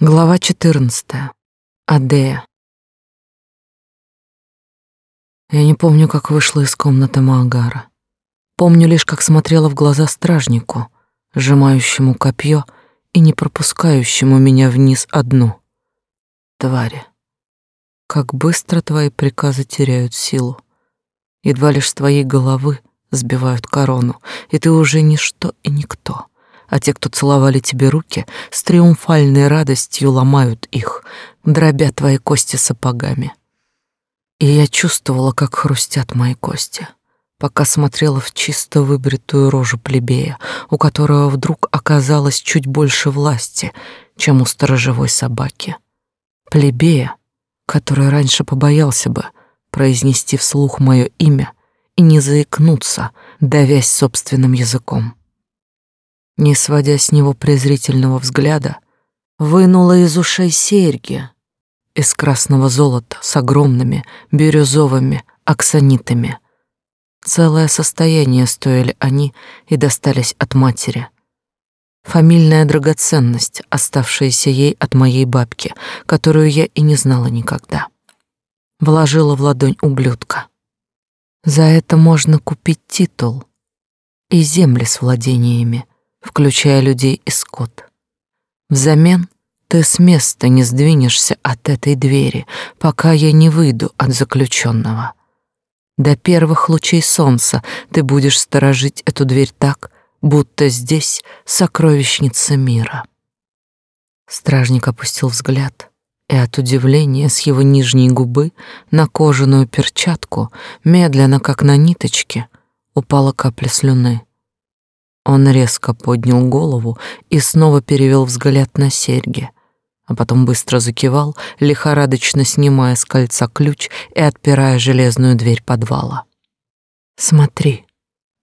Глава 14. Адея. Я не помню, как вышла из комнаты Маагара. Помню лишь, как смотрела в глаза стражнику, сжимающему копье и не пропускающему меня вниз одну. Твари, как быстро твои приказы теряют силу. Едва лишь с твоей головы сбивают корону, и ты уже ничто и никто а те, кто целовали тебе руки, с триумфальной радостью ломают их, дробя твои кости сапогами. И я чувствовала, как хрустят мои кости, пока смотрела в чисто выбритую рожу плебея, у которого вдруг оказалось чуть больше власти, чем у сторожевой собаки. Плебея, который раньше побоялся бы произнести вслух мое имя и не заикнуться, давясь собственным языком не сводя с него презрительного взгляда, вынула из ушей серьги из красного золота с огромными бирюзовыми аксонитами. Целое состояние стоили они и достались от матери. Фамильная драгоценность, оставшаяся ей от моей бабки, которую я и не знала никогда. Вложила в ладонь ублюдка. За это можно купить титул и земли с владениями, включая людей и скот. Взамен ты с места не сдвинешься от этой двери, пока я не выйду от заключенного. До первых лучей солнца ты будешь сторожить эту дверь так, будто здесь сокровищница мира. Стражник опустил взгляд, и от удивления с его нижней губы на кожаную перчатку, медленно, как на ниточке, упала капля слюны. Он резко поднял голову и снова перевел взгляд на серьги, а потом быстро закивал, лихорадочно снимая с кольца ключ и отпирая железную дверь подвала. «Смотри,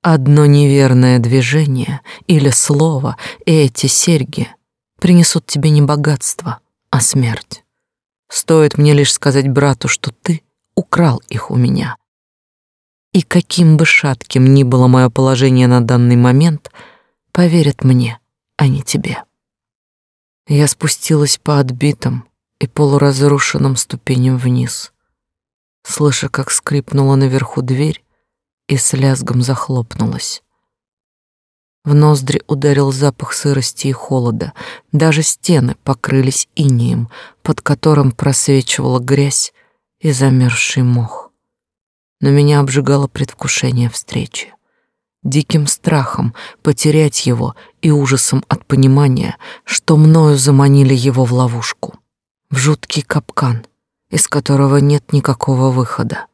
одно неверное движение или слово, и эти серьги принесут тебе не богатство, а смерть. Стоит мне лишь сказать брату, что ты украл их у меня, и каким бы шатким ни было мое положение на данный момент, поверят мне, а не тебе. Я спустилась по отбитым и полуразрушенным ступеням вниз, слыша, как скрипнула наверху дверь и с лязгом захлопнулась. В ноздри ударил запах сырости и холода. Даже стены покрылись инеем, под которым просвечивала грязь и замерзший мох но меня обжигало предвкушение встречи. Диким страхом потерять его и ужасом от понимания, что мною заманили его в ловушку, в жуткий капкан, из которого нет никакого выхода.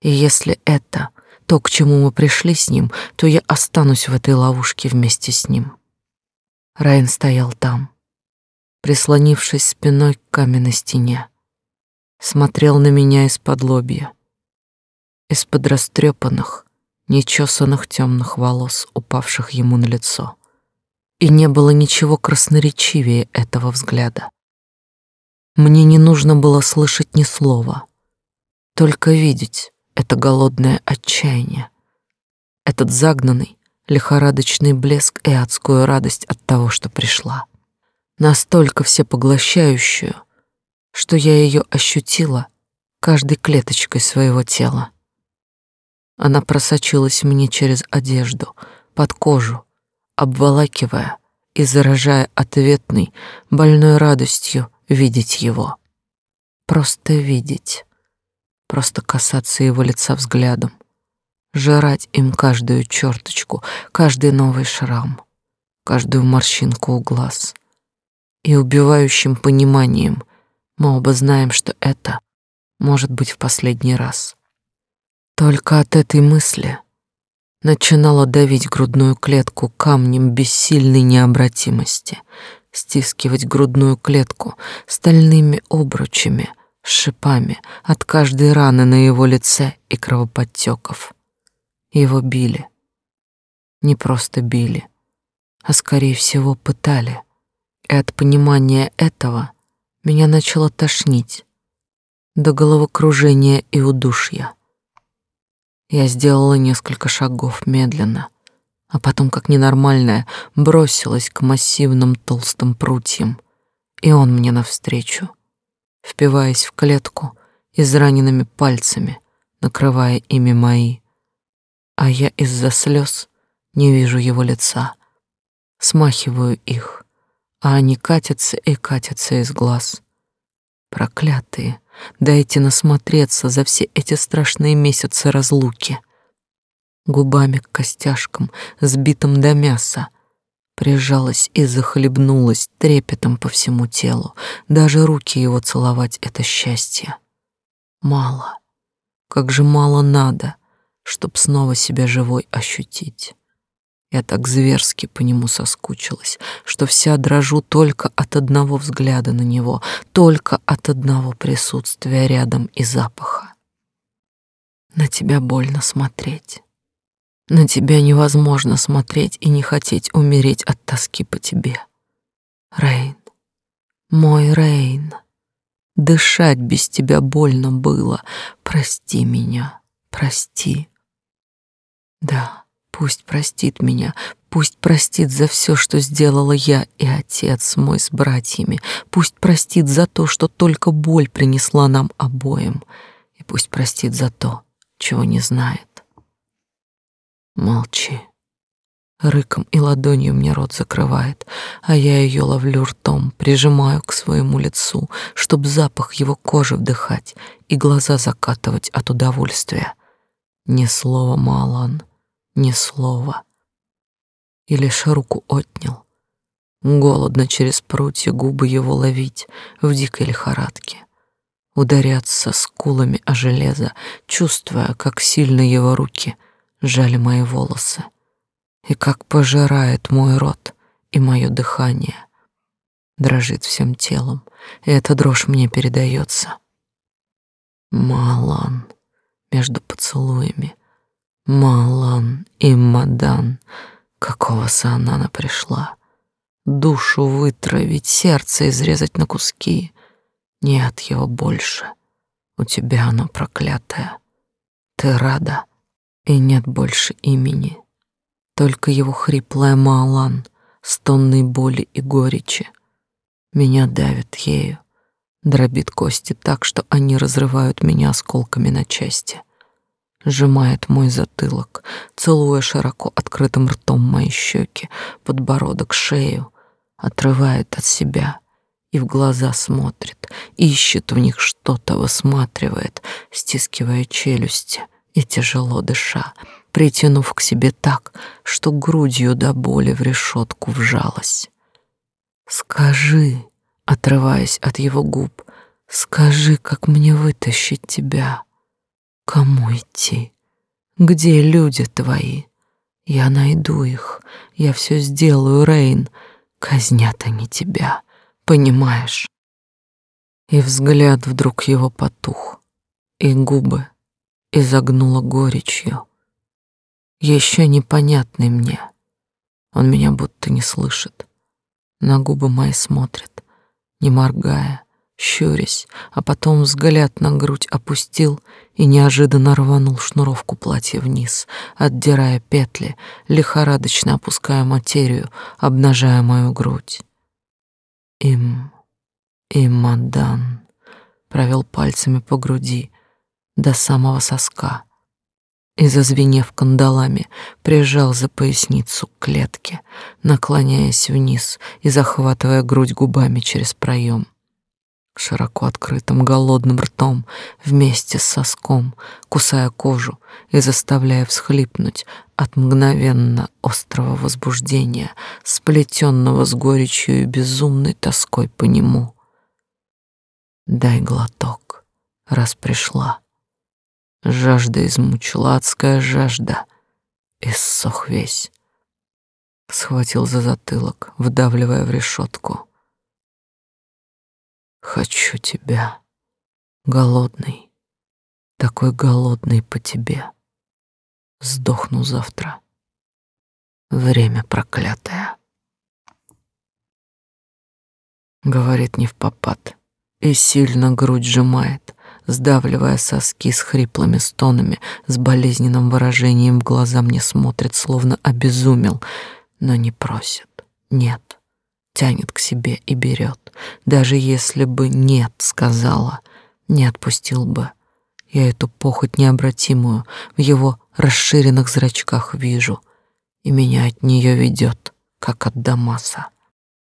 И если это то, к чему мы пришли с ним, то я останусь в этой ловушке вместе с ним. Райан стоял там, прислонившись спиной к каменной стене, смотрел на меня из-под лобья из-под растрепанных, нечесанных темных волос, упавших ему на лицо. И не было ничего красноречивее этого взгляда. Мне не нужно было слышать ни слова, только видеть это голодное отчаяние, этот загнанный, лихорадочный блеск и адскую радость от того, что пришла. Настолько всепоглощающую, что я ее ощутила каждой клеточкой своего тела. Она просочилась мне через одежду, под кожу, обволакивая и заражая ответной, больной радостью видеть его. Просто видеть, просто касаться его лица взглядом, жрать им каждую черточку, каждый новый шрам, каждую морщинку у глаз. И убивающим пониманием мы оба знаем, что это может быть в последний раз. Только от этой мысли начинала давить грудную клетку камнем бессильной необратимости, стискивать грудную клетку стальными обручами, шипами от каждой раны на его лице и кровоподтеков. Его били. Не просто били, а скорее всего пытали. И от понимания этого меня начало тошнить до головокружения и удушья. Я сделала несколько шагов медленно, а потом, как ненормальная, бросилась к массивным толстым прутьям и он мне навстречу, впиваясь в клетку израненными пальцами, накрывая ими мои, а я из-за слез не вижу его лица, смахиваю их, а они катятся и катятся из глаз. Проклятые, дайте насмотреться за все эти страшные месяцы разлуки. Губами к костяшкам, сбитым до мяса, прижалась и захлебнулась трепетом по всему телу. Даже руки его целовать — это счастье. Мало. Как же мало надо, чтоб снова себя живой ощутить. Я так зверски по нему соскучилась, что вся дрожу только от одного взгляда на него, только от одного присутствия рядом и запаха. На тебя больно смотреть. На тебя невозможно смотреть и не хотеть умереть от тоски по тебе. Рейн, мой Рейн, дышать без тебя больно было. Прости меня, прости. Да. Пусть простит меня, пусть простит за все, что сделала я и отец мой с братьями, пусть простит за то, что только боль принесла нам обоим, и пусть простит за то, чего не знает. Молчи. Рыком и ладонью мне рот закрывает, а я ее ловлю ртом, прижимаю к своему лицу, чтоб запах его кожи вдыхать и глаза закатывать от удовольствия. Ни слова мало он ни слова. И лишь руку отнял. Голодно через прутья губы его ловить в дикой лихорадке. Ударяться скулами о железо, чувствуя, как сильно его руки жали мои волосы и как пожирает мой рот и мое дыхание. Дрожит всем телом, и эта дрожь мне передается. Малан между поцелуями — Малан и Мадан, какого Саанана пришла. Душу вытравить, сердце изрезать на куски. Нет его больше. У тебя оно проклятое. Ты рада, и нет больше имени. Только его хриплая Малан, стонной боли и горечи. Меня давит ею, дробит кости так, что они разрывают меня осколками на части сжимает мой затылок, целуя широко открытым ртом мои щеки, подбородок, шею, отрывает от себя и в глаза смотрит, ищет в них что-то, высматривает, стискивая челюсти и тяжело дыша, притянув к себе так, что грудью до боли в решетку вжалась. «Скажи», отрываясь от его губ, «скажи, как мне вытащить тебя?» Кому идти? Где люди твои? Я найду их. Я все сделаю, Рейн. Казнят они тебя, понимаешь? И взгляд вдруг его потух, и губы изогнула горечью. Еще непонятный мне. Он меня будто не слышит. На губы мои смотрит, не моргая, щурясь, а потом взгляд на грудь опустил и неожиданно рванул шнуровку платья вниз, отдирая петли, лихорадочно опуская материю, обнажая мою грудь. Им, Имадан провел пальцами по груди до самого соска и, зазвенев кандалами, прижал за поясницу к клетке, наклоняясь вниз и захватывая грудь губами через проем широко открытым голодным ртом вместе с соском, кусая кожу и заставляя всхлипнуть от мгновенно острого возбуждения, сплетенного с горечью и безумной тоской по нему. Дай глоток, раз пришла. Жажда измучила, адская жажда, иссох весь. Схватил за затылок, вдавливая в решетку. Хочу тебя, голодный, такой голодный по тебе. Сдохну завтра. Время проклятое. Говорит не в попад и сильно грудь сжимает, сдавливая соски с хриплыми стонами, с болезненным выражением в глаза мне смотрит, словно обезумел, но не просит. Нет, тянет к себе и берет. Даже если бы «нет» сказала, не отпустил бы. Я эту похоть необратимую в его расширенных зрачках вижу, и меня от нее ведет, как от Дамаса.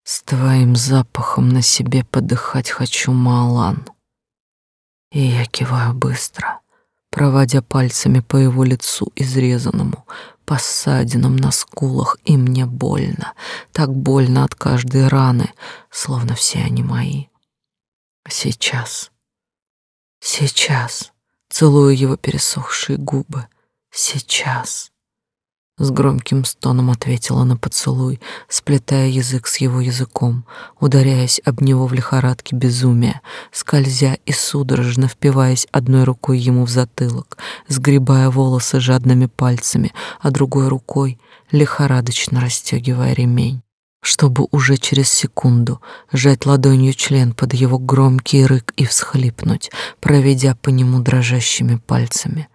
С твоим запахом на себе подыхать хочу, Малан. И я киваю быстро, проводя пальцами по его лицу изрезанному, по ссадинам на скулах, и мне больно, так больно от каждой раны, словно все они мои. Сейчас, сейчас целую его пересохшие губы, сейчас. С громким стоном ответила на поцелуй, сплетая язык с его языком, ударяясь об него в лихорадке безумия, скользя и судорожно впиваясь одной рукой ему в затылок, сгребая волосы жадными пальцами, а другой рукой лихорадочно расстегивая ремень, чтобы уже через секунду сжать ладонью член под его громкий рык и всхлипнуть, проведя по нему дрожащими пальцами.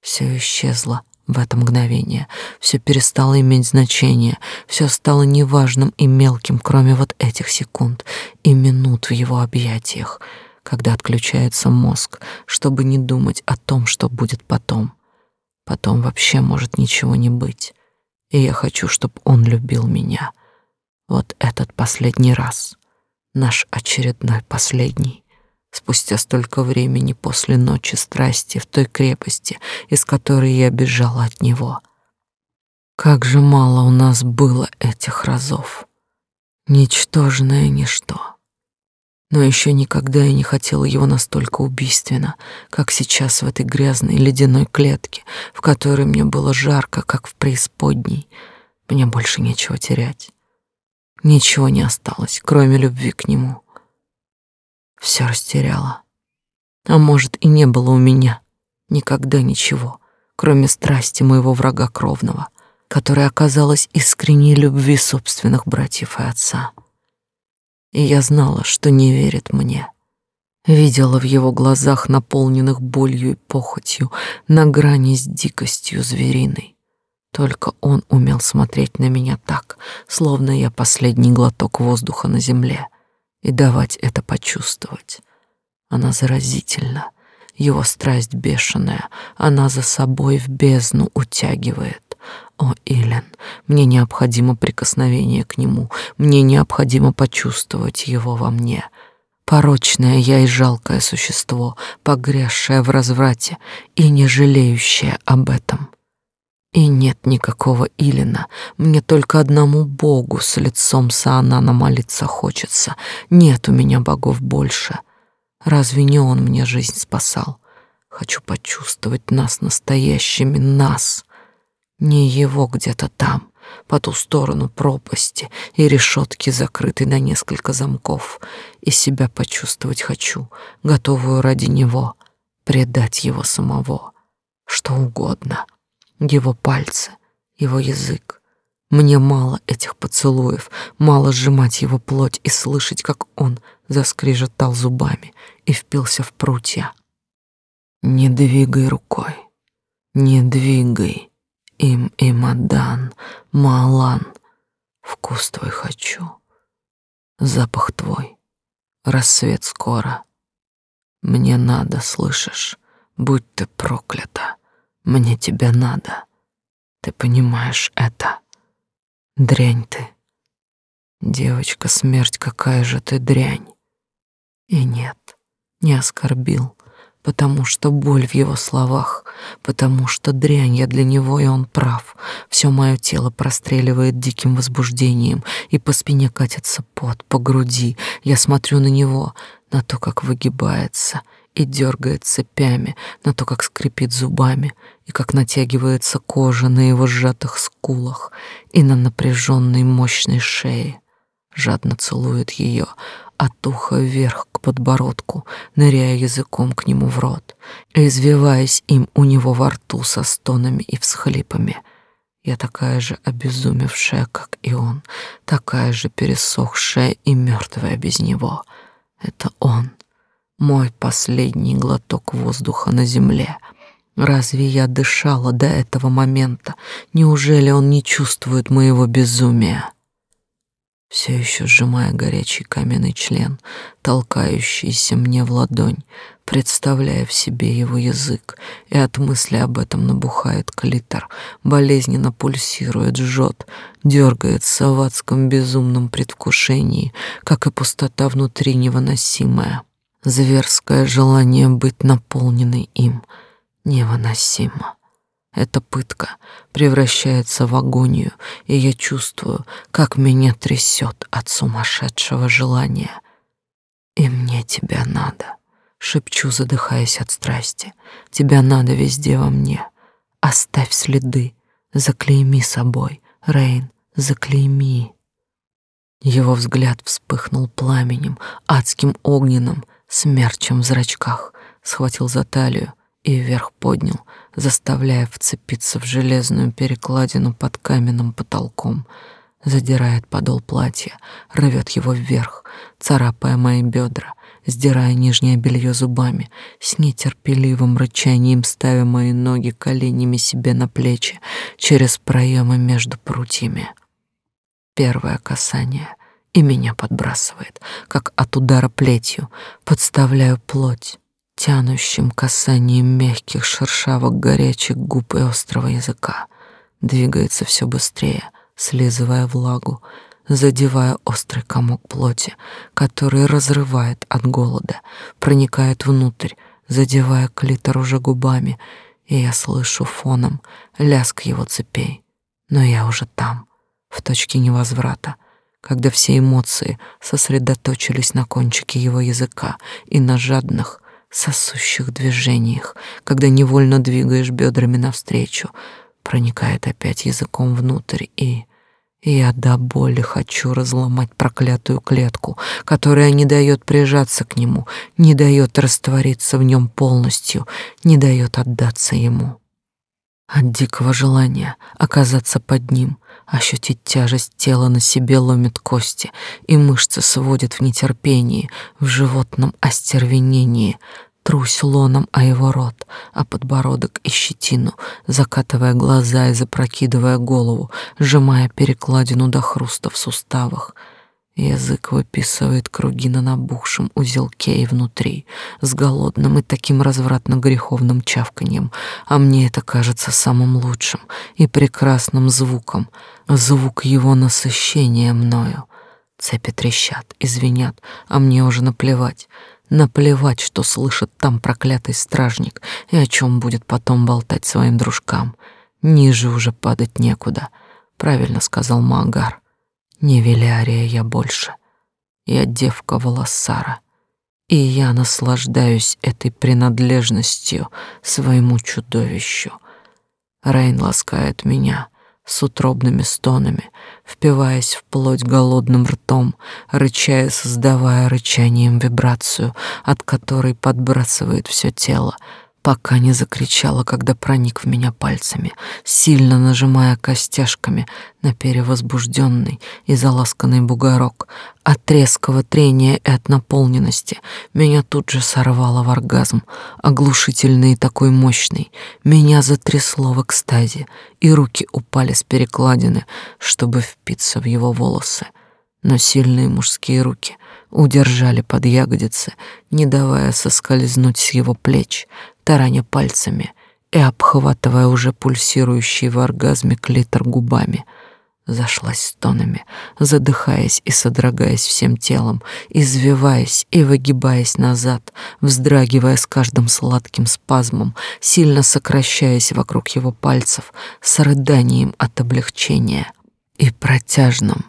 Все исчезло в это мгновение. Все перестало иметь значение, все стало неважным и мелким, кроме вот этих секунд и минут в его объятиях, когда отключается мозг, чтобы не думать о том, что будет потом. Потом вообще может ничего не быть. И я хочу, чтобы он любил меня. Вот этот последний раз. Наш очередной последний спустя столько времени после ночи страсти в той крепости, из которой я бежала от него. Как же мало у нас было этих разов. Ничтожное ничто. Но еще никогда я не хотела его настолько убийственно, как сейчас в этой грязной ледяной клетке, в которой мне было жарко, как в преисподней. Мне больше нечего терять. Ничего не осталось, кроме любви к нему все растеряла. А может, и не было у меня никогда ничего, кроме страсти моего врага кровного, которая оказалась искренней любви собственных братьев и отца. И я знала, что не верит мне. Видела в его глазах, наполненных болью и похотью, на грани с дикостью звериной. Только он умел смотреть на меня так, словно я последний глоток воздуха на земле — и давать это почувствовать. Она заразительна, его страсть бешеная, она за собой в бездну утягивает. О, Илен, мне необходимо прикосновение к нему, мне необходимо почувствовать его во мне. Порочное я и жалкое существо, погрязшее в разврате и не жалеющее об этом. И нет никакого Илина, мне только одному Богу с лицом Саанана молиться хочется. Нет у меня богов больше. Разве не он мне жизнь спасал? Хочу почувствовать нас настоящими, нас. Не его где-то там, по ту сторону пропасти и решетки, закрытой на несколько замков. И себя почувствовать хочу, готовую ради него, предать его самого, что угодно — его пальцы, его язык. Мне мало этих поцелуев, мало сжимать его плоть и слышать, как он заскрежетал зубами и впился в прутья. Не двигай рукой, не двигай им и мадан, малан. Вкус твой хочу, запах твой, рассвет скоро. Мне надо, слышишь, будь ты проклята. Мне тебя надо. Ты понимаешь это? Дрянь ты. Девочка, смерть, какая же ты дрянь. И нет, не оскорбил, потому что боль в его словах, потому что дрянь я для него, и он прав. Все мое тело простреливает диким возбуждением, и по спине катится пот, по груди. Я смотрю на него, на то, как выгибается — и дергает цепями, на то, как скрипит зубами, и как натягивается кожа на его сжатых скулах и на напряженной мощной шее. Жадно целует ее от уха вверх к подбородку, ныряя языком к нему в рот, извиваясь им у него во рту со стонами и всхлипами. Я такая же обезумевшая, как и он, такая же пересохшая и мертвая без него. Это он — мой последний глоток воздуха на земле. Разве я дышала до этого момента? Неужели он не чувствует моего безумия? все еще сжимая горячий каменный член, толкающийся мне в ладонь, представляя в себе его язык, и от мысли об этом набухает клитор, болезненно пульсирует, жжет, дергается в адском безумном предвкушении, как и пустота внутри невыносимая. Зверское желание быть наполненной им невыносимо. Эта пытка превращается в агонию, и я чувствую, как меня трясет от сумасшедшего желания. И мне тебя надо, шепчу, задыхаясь от страсти. Тебя надо везде во мне. Оставь следы, заклейми собой, Рейн, заклейми. Его взгляд вспыхнул пламенем, адским огненным, смерчем в зрачках, схватил за талию и вверх поднял, заставляя вцепиться в железную перекладину под каменным потолком, задирает подол платья, рвет его вверх, царапая мои бедра, сдирая нижнее белье зубами, с нетерпеливым рычанием ставя мои ноги коленями себе на плечи через проемы между прутьями. Первое касание — и меня подбрасывает, как от удара плетью, подставляю плоть, тянущим касанием мягких шершавок горячих губ и острого языка. Двигается все быстрее, слизывая влагу, задевая острый комок плоти, который разрывает от голода, проникает внутрь, задевая клитор уже губами, и я слышу фоном лязг его цепей. Но я уже там, в точке невозврата, когда все эмоции сосредоточились на кончике его языка и на жадных, сосущих движениях, когда невольно двигаешь бедрами навстречу, проникает опять языком внутрь и... Я до боли хочу разломать проклятую клетку, которая не дает прижаться к нему, не дает раствориться в нем полностью, не дает отдаться ему. От дикого желания оказаться под ним, ощутить тяжесть тела на себе ломит кости, и мышцы сводят в нетерпении, в животном остервенении, трусь лоном о его рот, а подбородок и щетину, закатывая глаза и запрокидывая голову, сжимая перекладину до хруста в суставах. Язык выписывает круги на набухшем узелке и внутри, с голодным и таким развратно-греховным чавканьем, а мне это кажется самым лучшим и прекрасным звуком, звук его насыщения мною. Цепи трещат, извинят, а мне уже наплевать. Наплевать, что слышит там проклятый стражник и о чем будет потом болтать своим дружкам. Ниже уже падать некуда, правильно сказал Магар. Не Велярия я больше. Я девка Волосара, и я наслаждаюсь этой принадлежностью своему чудовищу. Рейн ласкает меня, с утробными стонами, впиваясь в плоть голодным ртом, рычая, создавая рычанием вибрацию, от которой подбрасывает все тело, пока не закричала, когда проник в меня пальцами, сильно нажимая костяшками на перевозбужденный и заласканный бугорок. От резкого трения и от наполненности меня тут же сорвало в оргазм, оглушительный и такой мощный. Меня затрясло в экстазе, и руки упали с перекладины, чтобы впиться в его волосы. Но сильные мужские руки удержали под ягодицы, не давая соскользнуть с его плеч, тараня пальцами и обхватывая уже пульсирующий в оргазме клитор губами. Зашлась стонами, задыхаясь и содрогаясь всем телом, извиваясь и выгибаясь назад, вздрагивая с каждым сладким спазмом, сильно сокращаясь вокруг его пальцев, с рыданием от облегчения и протяжным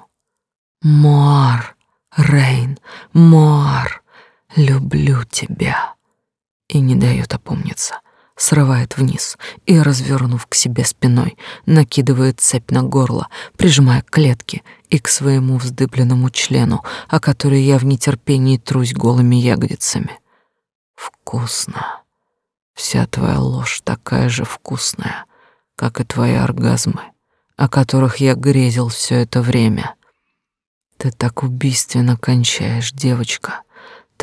«Муар, Рейн, Муар, люблю тебя» и не дает опомниться. Срывает вниз и, развернув к себе спиной, накидывает цепь на горло, прижимая к клетке и к своему вздыбленному члену, о который я в нетерпении трусь голыми ягодицами. Вкусно. Вся твоя ложь такая же вкусная, как и твои оргазмы, о которых я грезил все это время. Ты так убийственно кончаешь, девочка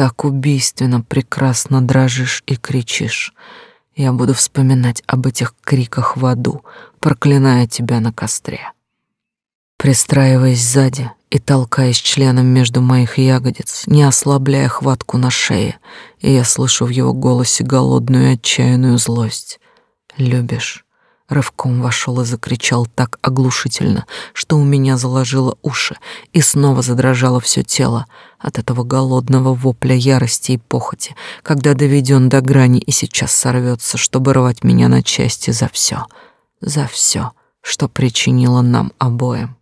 так убийственно прекрасно дрожишь и кричишь. Я буду вспоминать об этих криках в аду, проклиная тебя на костре. Пристраиваясь сзади и толкаясь членом между моих ягодиц, не ослабляя хватку на шее, и я слышу в его голосе голодную отчаянную злость. «Любишь?» Рывком вошел и закричал так оглушительно, что у меня заложило уши и снова задрожало все тело от этого голодного вопля ярости и похоти, когда доведен до грани и сейчас сорвется, чтобы рвать меня на части за все, за все, что причинило нам обоим.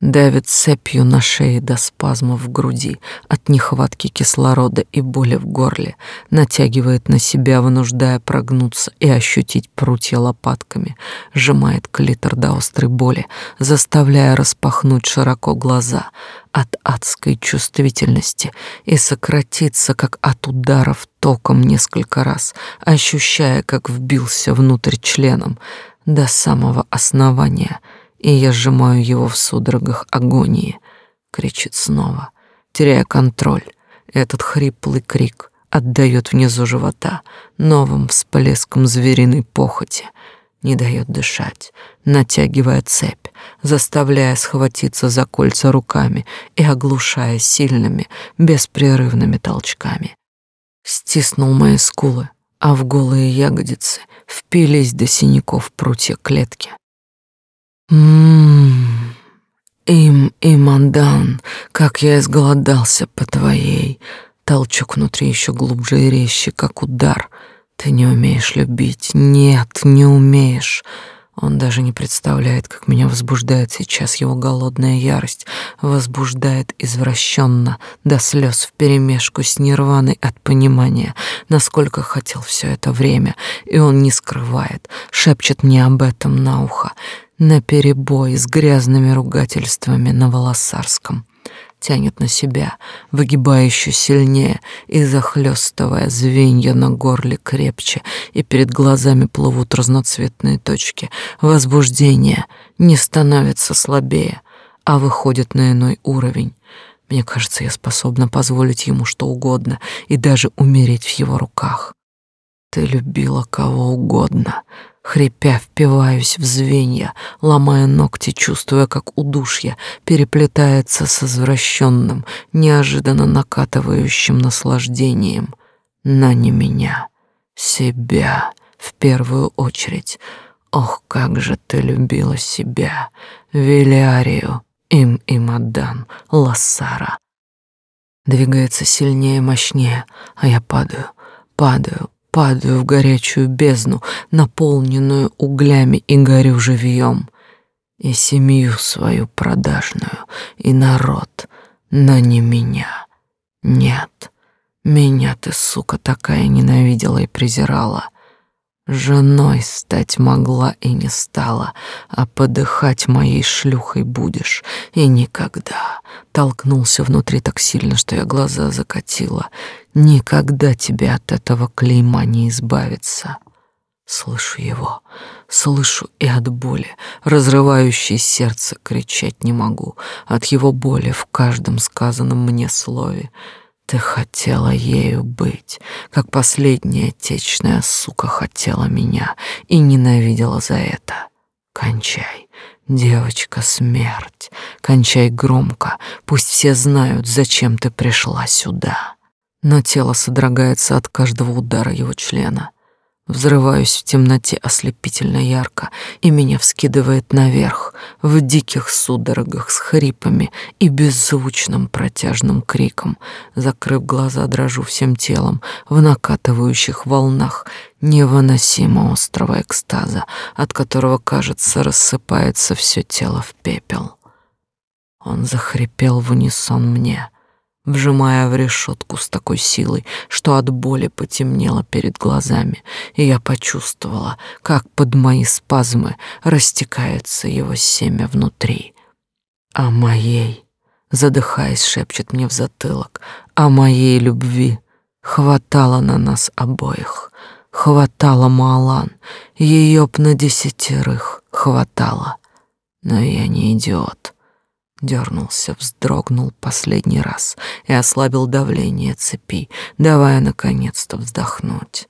Давит цепью на шее до спазмов в груди, от нехватки кислорода и боли в горле, натягивает на себя, вынуждая прогнуться и ощутить прутья лопатками, сжимает клитор до острой боли, заставляя распахнуть широко глаза от адской чувствительности и сократиться, как от ударов током несколько раз, ощущая, как вбился внутрь членом до самого основания — и я сжимаю его в судорогах агонии. Кричит снова, теряя контроль. Этот хриплый крик отдает внизу живота новым всплеском звериной похоти, не дает дышать, натягивая цепь, заставляя схватиться за кольца руками и оглушая сильными, беспрерывными толчками. Стиснул мои скулы, а в голые ягодицы впились до синяков прутья клетки. Ммм, им и мандан, как я изголодался по твоей. Толчок внутри еще глубже и резче, как удар. Ты не умеешь любить. Нет, не умеешь. Он даже не представляет, как меня возбуждает сейчас его голодная ярость, возбуждает извращенно, до слез вперемешку с нирваной от понимания, насколько хотел все это время, и он не скрывает, шепчет мне об этом на ухо на перебой с грязными ругательствами на волосарском. Тянет на себя, выгибая еще сильнее и захлестывая звенья на горле крепче, и перед глазами плывут разноцветные точки. Возбуждение не становится слабее, а выходит на иной уровень. Мне кажется, я способна позволить ему что угодно и даже умереть в его руках. Ты любила кого угодно, Хрипя, впиваюсь в звенья, ломая ногти, чувствуя, как удушье переплетается с извращенным, неожиданно накатывающим наслаждением. На не меня, себя в первую очередь. Ох, как же ты любила себя, Велиарию, им и Мадан, Лассара. Двигается сильнее, мощнее, а я падаю, падаю, падаю в горячую бездну, наполненную углями и горю живьем. И семью свою продажную, и народ, но не меня. Нет, меня ты, сука, такая ненавидела и презирала. Женой стать могла и не стала, а подыхать моей шлюхой будешь. И никогда. Толкнулся внутри так сильно, что я глаза закатила. Никогда тебе от этого клейма не избавиться. Слышу его, слышу и от боли, разрывающей сердце, кричать не могу. От его боли в каждом сказанном мне слове — ты хотела ею быть, как последняя течная сука хотела меня и ненавидела за это. Кончай, девочка, смерть. Кончай громко, пусть все знают, зачем ты пришла сюда. Но тело содрогается от каждого удара его члена. Взрываюсь в темноте ослепительно ярко, и меня вскидывает наверх, в диких судорогах с хрипами и беззвучным протяжным криком. Закрыв глаза, дрожу всем телом в накатывающих волнах невыносимо острого экстаза, от которого, кажется, рассыпается все тело в пепел. Он захрипел в унисон мне — вжимая в решетку с такой силой, что от боли потемнело перед глазами, и я почувствовала, как под мои спазмы растекается его семя внутри. А моей, задыхаясь, шепчет мне в затылок, а моей любви хватало на нас обоих. Хватало Малан, ее б на десятерых хватало. Но я не идиот. Дернулся, вздрогнул последний раз и ослабил давление цепи, давая наконец-то вздохнуть.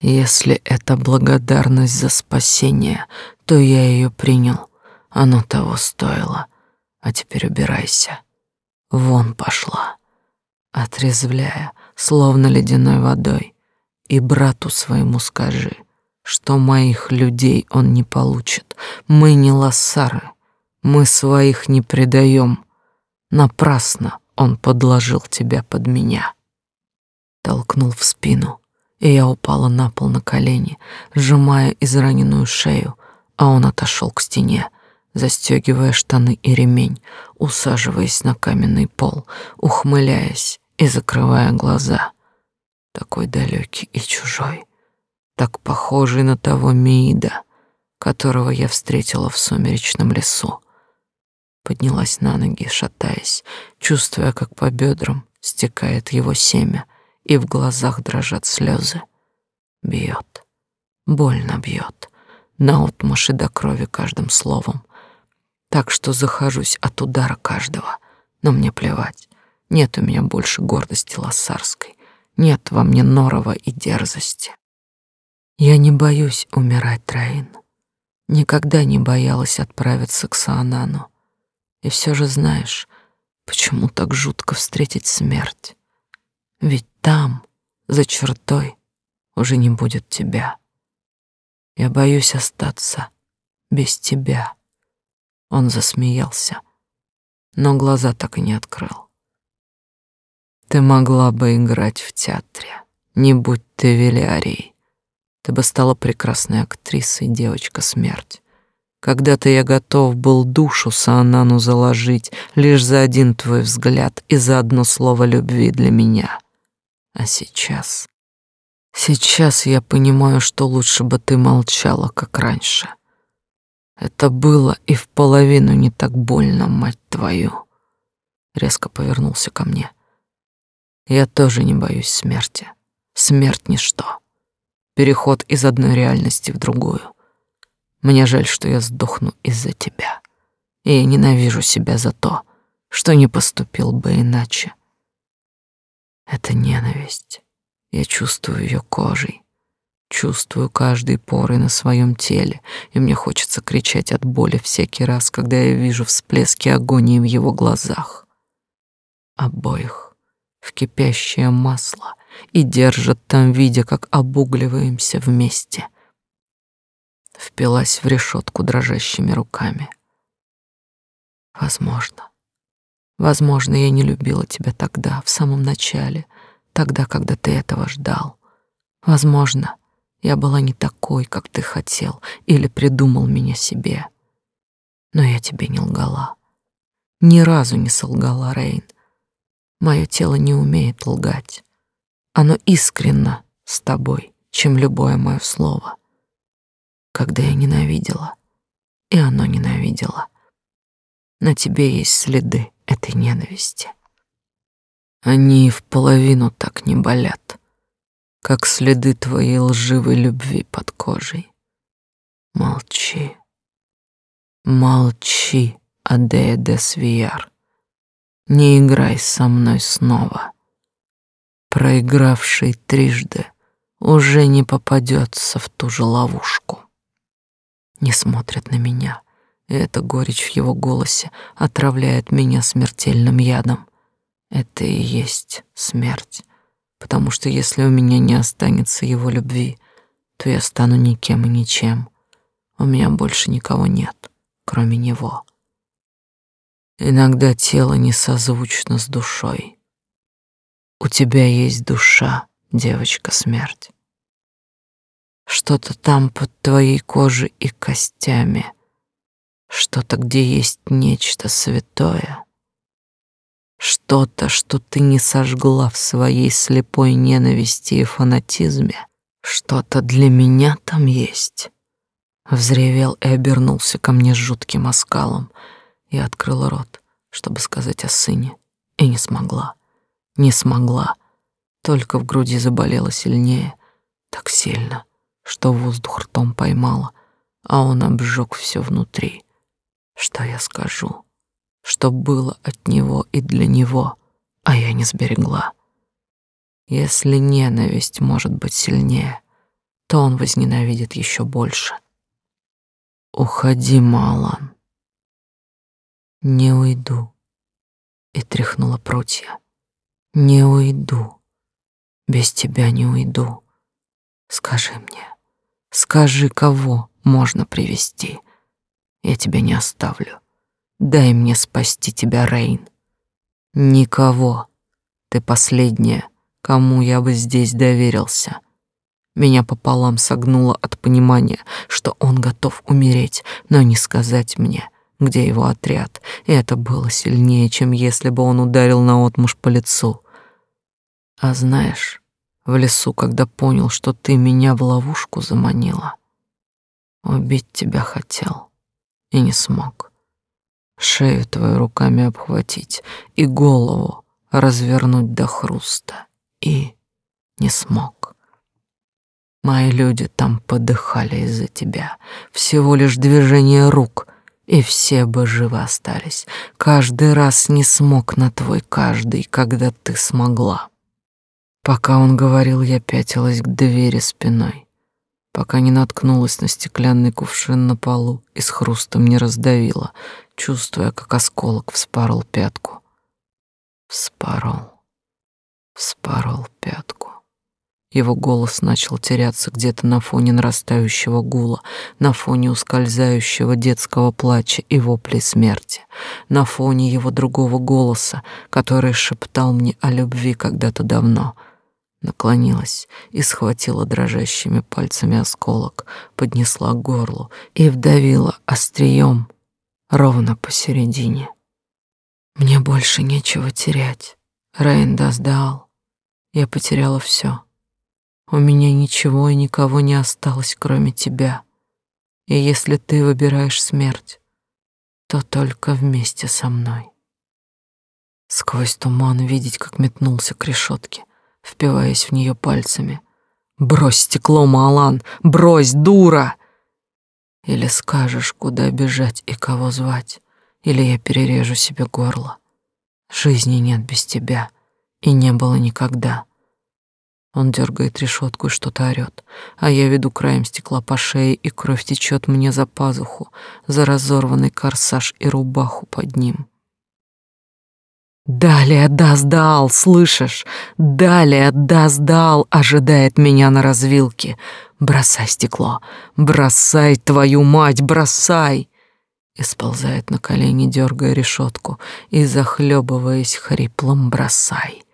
Если это благодарность за спасение, то я ее принял. Оно того стоило. А теперь убирайся. Вон пошла, отрезвляя, словно ледяной водой. И брату своему скажи, что моих людей он не получит. Мы не лоссары, мы своих не предаем. Напрасно он подложил тебя под меня. Толкнул в спину, и я упала на пол на колени, сжимая израненную шею, а он отошел к стене, застегивая штаны и ремень, усаживаясь на каменный пол, ухмыляясь и закрывая глаза. Такой далекий и чужой, так похожий на того Миида, которого я встретила в сумеречном лесу. Поднялась на ноги, шатаясь, чувствуя, как по бедрам стекает его семя, и в глазах дрожат слезы. Бьет, больно бьет, наотмашь и до крови каждым словом. Так что захожусь от удара каждого, но мне плевать. Нет у меня больше гордости лоссарской, нет во мне норова и дерзости. Я не боюсь умирать, Троин. Никогда не боялась отправиться к Саанану. И все же знаешь, почему так жутко встретить смерть? Ведь там, за чертой, уже не будет тебя. Я боюсь остаться без тебя. Он засмеялся, но глаза так и не открыл. Ты могла бы играть в театре, не будь ты Велиарией. Ты бы стала прекрасной актрисой, девочка-смерть. Когда-то я готов был душу Саанану заложить лишь за один твой взгляд и за одно слово любви для меня. А сейчас... Сейчас я понимаю, что лучше бы ты молчала, как раньше. Это было и в половину не так больно, мать твою. Резко повернулся ко мне. Я тоже не боюсь смерти. Смерть — ничто. Переход из одной реальности в другую. Мне жаль, что я сдохну из-за тебя. И я ненавижу себя за то, что не поступил бы иначе. Это ненависть. Я чувствую ее кожей, чувствую каждой порой на своем теле, и мне хочется кричать от боли всякий раз, когда я вижу всплески агонии в его глазах. Обоих в кипящее масло и держат там, видя, как обугливаемся вместе. Впилась в решетку дрожащими руками. Возможно, Возможно, я не любила тебя тогда, в самом начале, тогда, когда ты этого ждал. Возможно, я была не такой, как ты хотел или придумал меня себе. Но я тебе не лгала. Ни разу не солгала, Рейн. Мое тело не умеет лгать. Оно искренно с тобой, чем любое мое слово. Когда я ненавидела, и оно ненавидело. На тебе есть следы этой ненависти. Они в половину так не болят, как следы твоей лживой любви под кожей. Молчи, молчи, Адея де Свияр. Не играй со мной снова. Проигравший трижды уже не попадется в ту же ловушку. Не смотрит на меня — и эта горечь в его голосе отравляет меня смертельным ядом. Это и есть смерть, потому что если у меня не останется его любви, то я стану никем и ничем. У меня больше никого нет, кроме него. Иногда тело не созвучно с душой. У тебя есть душа, девочка смерть. Что-то там под твоей кожей и костями — что-то, где есть нечто святое, что-то, что ты не сожгла в своей слепой ненависти и фанатизме, что-то для меня там есть. Взревел и обернулся ко мне с жутким оскалом. Я открыла рот, чтобы сказать о сыне, и не смогла. Не смогла. Только в груди заболело сильнее, так сильно, что воздух ртом поймала, а он обжег все внутри. Что я скажу? Что было от него и для него, а я не сберегла. Если ненависть может быть сильнее, то он возненавидит еще больше. Уходи, Малан. Не уйду. И тряхнула прутья. Не уйду. Без тебя не уйду. Скажи мне, скажи, кого можно привести. Я тебя не оставлю. Дай мне спасти тебя, Рейн. Никого. Ты последняя, кому я бы здесь доверился. Меня пополам согнуло от понимания, что он готов умереть, но не сказать мне, где его отряд. И это было сильнее, чем если бы он ударил наотмашь по лицу. А знаешь, в лесу, когда понял, что ты меня в ловушку заманила, убить тебя хотел и не смог. Шею твою руками обхватить и голову развернуть до хруста и не смог. Мои люди там подыхали из-за тебя. Всего лишь движение рук, и все бы живы остались. Каждый раз не смог на твой каждый, когда ты смогла. Пока он говорил, я пятилась к двери спиной, пока не наткнулась на стеклянный кувшин на полу и с хрустом не раздавила, чувствуя, как осколок вспорол пятку. Вспорол, вспорол пятку. Его голос начал теряться где-то на фоне нарастающего гула, на фоне ускользающего детского плача и воплей смерти, на фоне его другого голоса, который шептал мне о любви когда-то давно. Наклонилась и схватила дрожащими пальцами осколок, поднесла к горлу и вдавила острием ровно посередине. Мне больше нечего терять. Рейн сдал. Я потеряла все. У меня ничего и никого не осталось, кроме тебя. И если ты выбираешь смерть, то только вместе со мной. Сквозь туман видеть, как метнулся к решетке, впиваясь в нее пальцами. «Брось стекло, Малан! Брось, дура!» Или скажешь, куда бежать и кого звать, или я перережу себе горло. Жизни нет без тебя, и не было никогда. Он дергает решетку и что-то орёт, а я веду краем стекла по шее, и кровь течет мне за пазуху, за разорванный корсаж и рубаху под ним. Далее Даздал, слышишь? Далее Даздал ожидает меня на развилке. Бросай стекло, бросай твою мать, бросай! И сползает на колени, дергая решетку, и захлебываясь хриплым бросай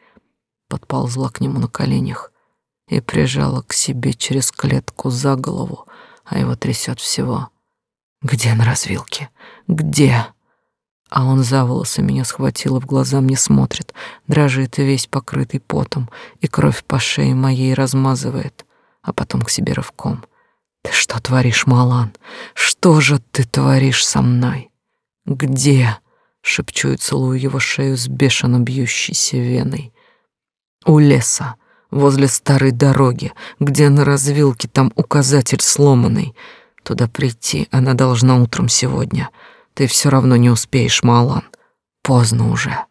подползла к нему на коленях и прижала к себе через клетку за голову, а его трясет всего. Где на развилке? Где? А он за волосы меня схватил и в глаза мне смотрит, дрожит весь покрытый потом, и кровь по шее моей размазывает, а потом к себе рывком. Ты что творишь, Малан? Что же ты творишь со мной? Где? Шепчу и целую его шею с бешено бьющейся веной. У леса, возле старой дороги, где на развилке там указатель сломанный. Туда прийти она должна утром сегодня. Ты все равно не успеешь, Малан. Поздно уже.